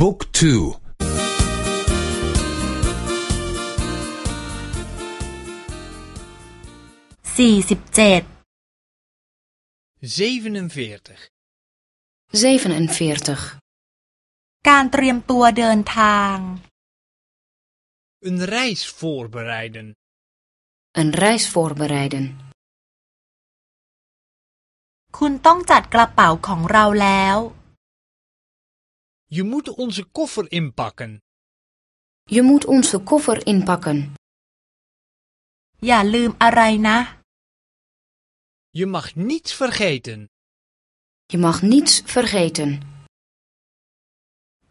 บุ๊กทู สี่สิบเจ็ด 47. 47. การเตรียมตัวเดินทาง Een reis voorbereiden. Een reis voorbereiden. คุณต้องจัดกระเป๋าของเราแล้ว Je moet onze koffer inpakken. Je moet onze koffer inpakken. Ja, lum araina. Je mag niets vergeten. Je mag niets vergeten.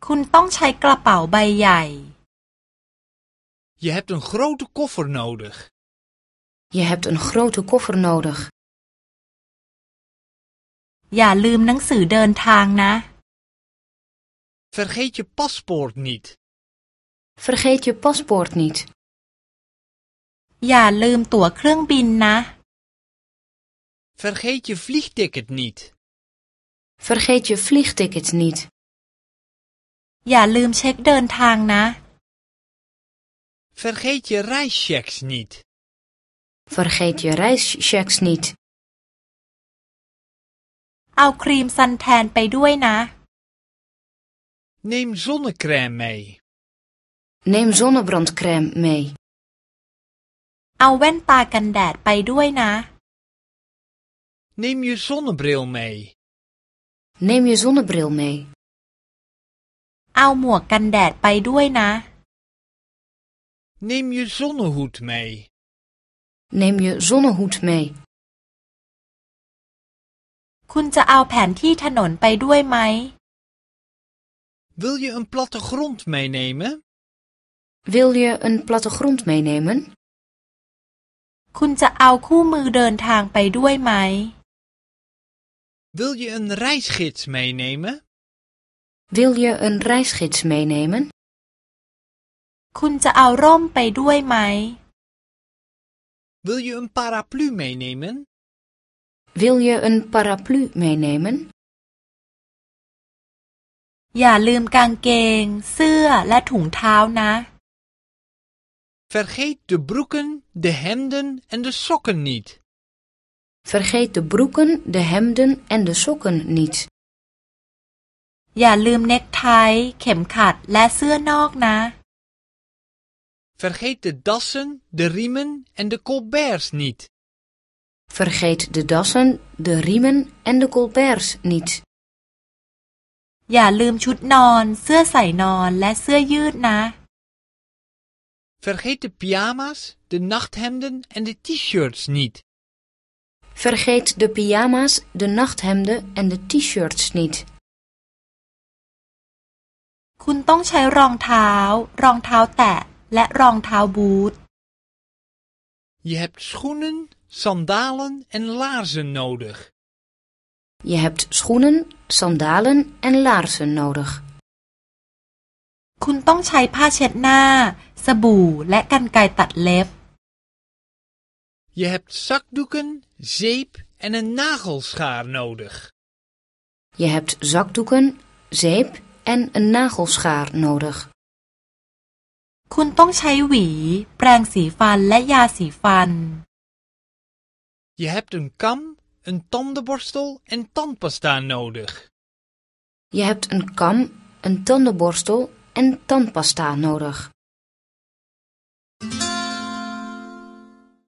คุณต้องใช้กระเป๋าใบใหญ่ bij jij. Je hebt een grote koffer nodig. Je hebt een grote koffer nodig. Ja, lum nang na. Vergeet je paspoort niet. Vergeet je paspoort niet. อย่าลืมตั๋วเครื่องบินนะ Vergeet je vliegticket niet. Vergeet je vliegticket niet. อย่าลืมเช็คเดินทางนะ Vergeet je reischecks niet. Vergeet je reischecks niet. เอาครีมซันแทนไปด้วยนะ Neem zonnecrème mee. Neem zonnebrandcrème mee. เอาแว่นตากันแดดไปด้วยนะ Neem je zonnebril mee. Neem je zonnebril mee. เอาหมวกกันแดดไปด้วยนะ Neem je zonnehoed mee. Neem je zonnehoed mee. คุณจะเอาแผนที่ถนนไปด้วยไหม Wil je een plattegrond meenemen? Wil je een plattegrond meenemen? คุณจะเอาคู่มือเดินทางไปด้วยไหม Wil je een reisgids meenemen? Wil je een reisgids meenemen? คุณจะเอาร่มไปด้วยไหม Wil je een paraplu meenemen? Wil je een paraplu meenemen? อย่าลืมกางเกง เสื้อและถุงเท้านะ Vergeet de broeken, de hemden en de sokken niet. Vergeet de broeken, de hemden en de sokken niet. อย่าลืมเน็กไท เข็มขัดและเสื้อนอกนะ Vergeet de dassen, de riemen en de colberts niet. Vergeet de dassen, de riemen en de colberts niet. อย่าลืมชุดนอน เสื้อใส่นอนและเสื้อยืดนะ Vergeet de pyjama's, de nachthemden en de t-shirts niet. Vergeet de pyjama's, de nachthemden en de t-shirts niet. คุณต้องใช้รองเท้า รองเท้าแตะ และรองเท้าบูท Je hebt schoenen, sandalen en laarzen nodig. Je hebt schoenen, sandalen en laarzen nodig. คุณต้องใช้ผ้าเช็ดหน้า สบู่ และกรรไกรตัดเล็บ Je hebt zakdoeken, zeep en een nagelschaar nodig. Je hebt zakdoeken, zeep en een nagelschaar nodig. คุณต้องใช้หวี แปรงสีฟันและยาสีฟัน Je hebt een kam, een tandenborstel en tandpasta nodig. Je hebt een kam, een tandenborstel en tandpasta nodig.